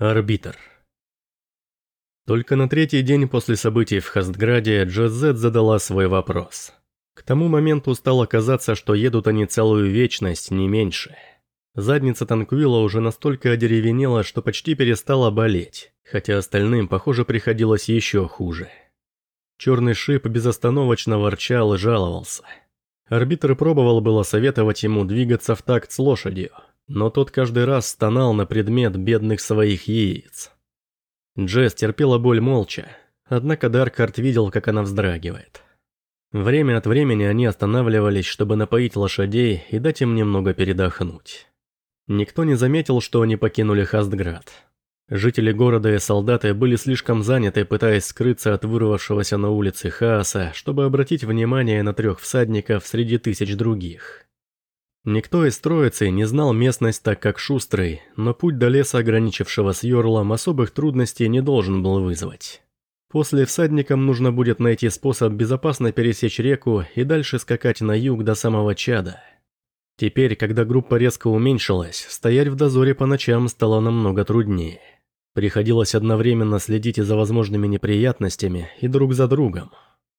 Арбитр. Только на третий день после событий в Хастграде Джозет задала свой вопрос. К тому моменту стало казаться, что едут они целую вечность, не меньше. Задница Танквилла уже настолько одеревенела, что почти перестала болеть, хотя остальным, похоже, приходилось еще хуже. Черный шип безостановочно ворчал и жаловался. Арбитр пробовал было советовать ему двигаться в такт с лошадью – но тот каждый раз стонал на предмет бедных своих яиц. Джесс терпела боль молча, однако Даркхарт видел, как она вздрагивает. Время от времени они останавливались, чтобы напоить лошадей и дать им немного передохнуть. Никто не заметил, что они покинули Хастград. Жители города и солдаты были слишком заняты, пытаясь скрыться от вырвавшегося на улице хаоса, чтобы обратить внимание на трех всадников среди тысяч других. Никто из троицы не знал местность так как Шустрый, но путь до леса, ограничившего с Йорлом, особых трудностей не должен был вызвать. После всадникам нужно будет найти способ безопасно пересечь реку и дальше скакать на юг до самого Чада. Теперь, когда группа резко уменьшилась, стоять в дозоре по ночам стало намного труднее. Приходилось одновременно следить и за возможными неприятностями, и друг за другом.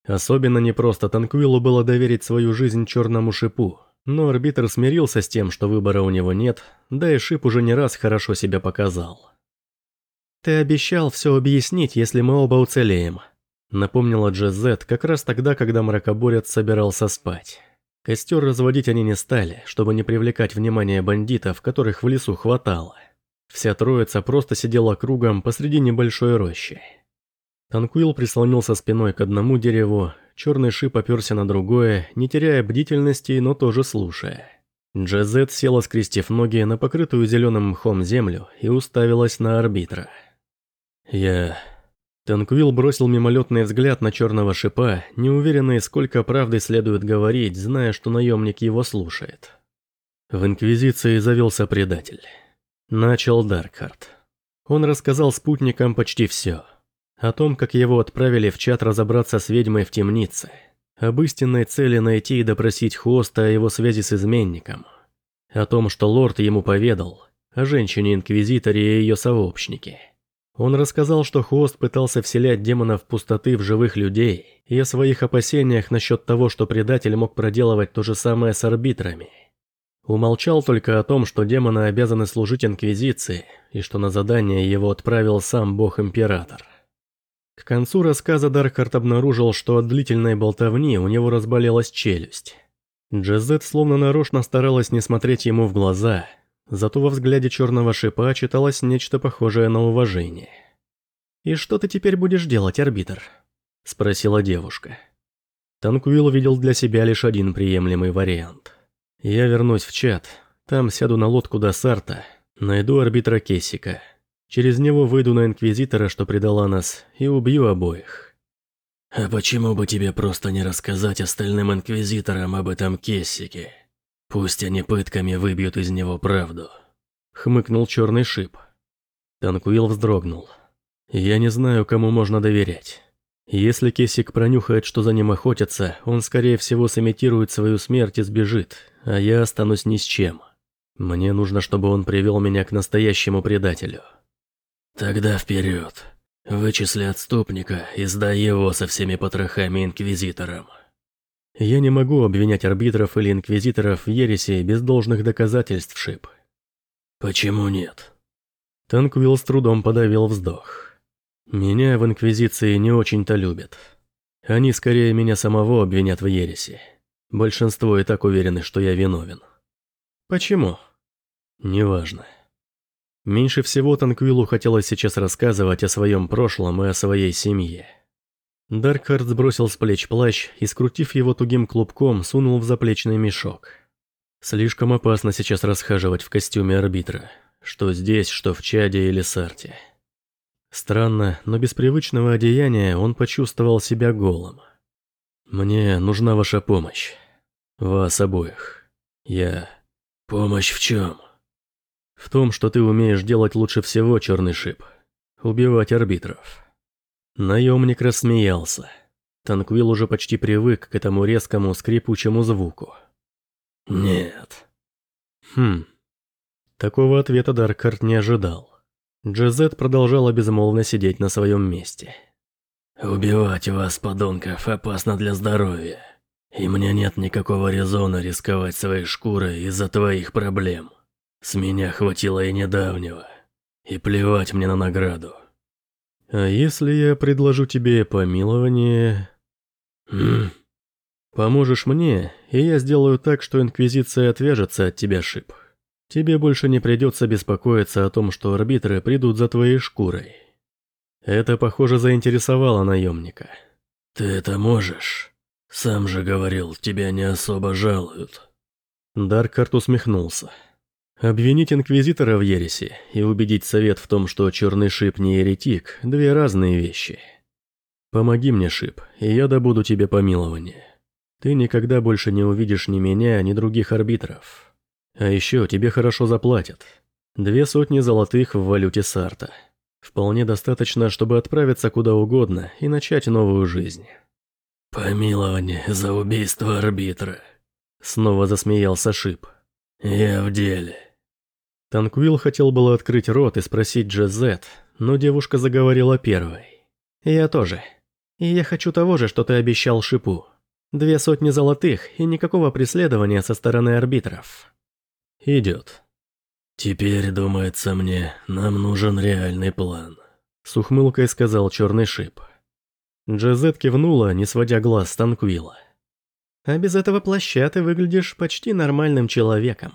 Особенно непросто Танквилу было доверить свою жизнь черному шипу, но арбитр смирился с тем, что выбора у него нет, да и Шип уже не раз хорошо себя показал. «Ты обещал все объяснить, если мы оба уцелеем», напомнила Джезет как раз тогда, когда мракоборец собирался спать. Костер разводить они не стали, чтобы не привлекать внимание бандитов, которых в лесу хватало. Вся троица просто сидела кругом посреди небольшой рощи. Танкуил прислонился спиной к одному дереву, черный шип оперся на другое, не теряя бдительности, но тоже слушая. Джазет села, скрестив ноги на покрытую зеленым мхом землю и уставилась на арбитра. «Я...» Танквилл бросил мимолетный взгляд на черного шипа, неуверенный, сколько правды следует говорить, зная, что наемник его слушает. В Инквизиции завелся предатель. Начал Даркхарт. Он рассказал спутникам почти все – о том, как его отправили в чат разобраться с ведьмой в темнице. Об истинной цели найти и допросить Хоста о его связи с изменником. О том, что лорд ему поведал. О женщине-инквизиторе и ее сообщнике. Он рассказал, что Хост пытался вселять демонов пустоты в живых людей и о своих опасениях насчет того, что предатель мог проделывать то же самое с арбитрами. Умолчал только о том, что демоны обязаны служить Инквизиции и что на задание его отправил сам Бог-Император. К концу рассказа Даркхарт обнаружил, что от длительной болтовни у него разболелась челюсть. Джезет словно нарочно старалась не смотреть ему в глаза, зато во взгляде черного шипа читалось нечто похожее на уважение. «И что ты теперь будешь делать, арбитр?» – спросила девушка. Танкуил видел для себя лишь один приемлемый вариант. «Я вернусь в чат, там сяду на лодку до Сарта, найду арбитра Кессика». Через него выйду на Инквизитора, что предала нас, и убью обоих. А почему бы тебе просто не рассказать остальным Инквизиторам об этом Кессике? Пусть они пытками выбьют из него правду. Хмыкнул черный шип. Танкуил вздрогнул. Я не знаю, кому можно доверять. Если Кесик пронюхает, что за ним охотятся, он скорее всего сымитирует свою смерть и сбежит, а я останусь ни с чем. Мне нужно, чтобы он привел меня к настоящему предателю. Тогда вперед. Вычисли отступника и сдай его со всеми потрохами инквизиторам. Я не могу обвинять арбитров или инквизиторов в ереси без должных доказательств, Шип. Почему нет? Танквилл с трудом подавил вздох. Меня в инквизиции не очень-то любят. Они скорее меня самого обвинят в ереси. Большинство и так уверены, что я виновен. Почему? Неважно. Меньше всего Танквилу хотелось сейчас рассказывать о своем прошлом и о своей семье. Даркхард сбросил с плеч плащ и, скрутив его тугим клубком, сунул в заплечный мешок. Слишком опасно сейчас расхаживать в костюме арбитра, что здесь, что в Чаде или Сарте. Странно, но без привычного одеяния он почувствовал себя голым. «Мне нужна ваша помощь. Вас обоих. Я...» «Помощь в чем?» В том, что ты умеешь делать лучше всего, черный шип. Убивать арбитров. Наемник рассмеялся. Танквил уже почти привык к этому резкому скрипучему звуку. Нет. Хм. Такого ответа Даркарт не ожидал. Джезет продолжала безмолвно сидеть на своем месте. «Убивать вас, подонков, опасно для здоровья. И мне нет никакого резона рисковать своей шкурой из-за твоих проблем. С меня хватило и недавнего. И плевать мне на награду». «А если я предложу тебе помилование...» «Хм, Поможешь мне, и я сделаю так, что Инквизиция отвяжется от тебя, Шип. Тебе больше не придется беспокоиться о том, что арбитры придут за твоей шкурой. Это, похоже, заинтересовало наемника. Ты это можешь? Сам же говорил, тебя не особо жалуют. Даркарт усмехнулся. Обвинить Инквизитора в ереси и убедить Совет в том, что Черный Шип не еретик – две разные вещи. Помоги мне, Шип, и я добуду тебе помилование. Ты никогда больше не увидишь ни меня, ни других арбитров. А еще тебе хорошо заплатят. Две сотни золотых в валюте Сарта. Вполне достаточно, чтобы отправиться куда угодно и начать новую жизнь. «Помилование за убийство арбитра», — снова засмеялся Шип. «Я в деле». Танквилл хотел было открыть рот и спросить Джезет, но девушка заговорила первой. «Я тоже. И я хочу того же, что ты обещал Шипу. Две сотни золотых и никакого преследования со стороны арбитров. Идет. Теперь, думается мне, нам нужен реальный план. С ухмылкой сказал черный шип. Джезет кивнула, не сводя глаз с Танквилла. А без этого плаща ты выглядишь почти нормальным человеком.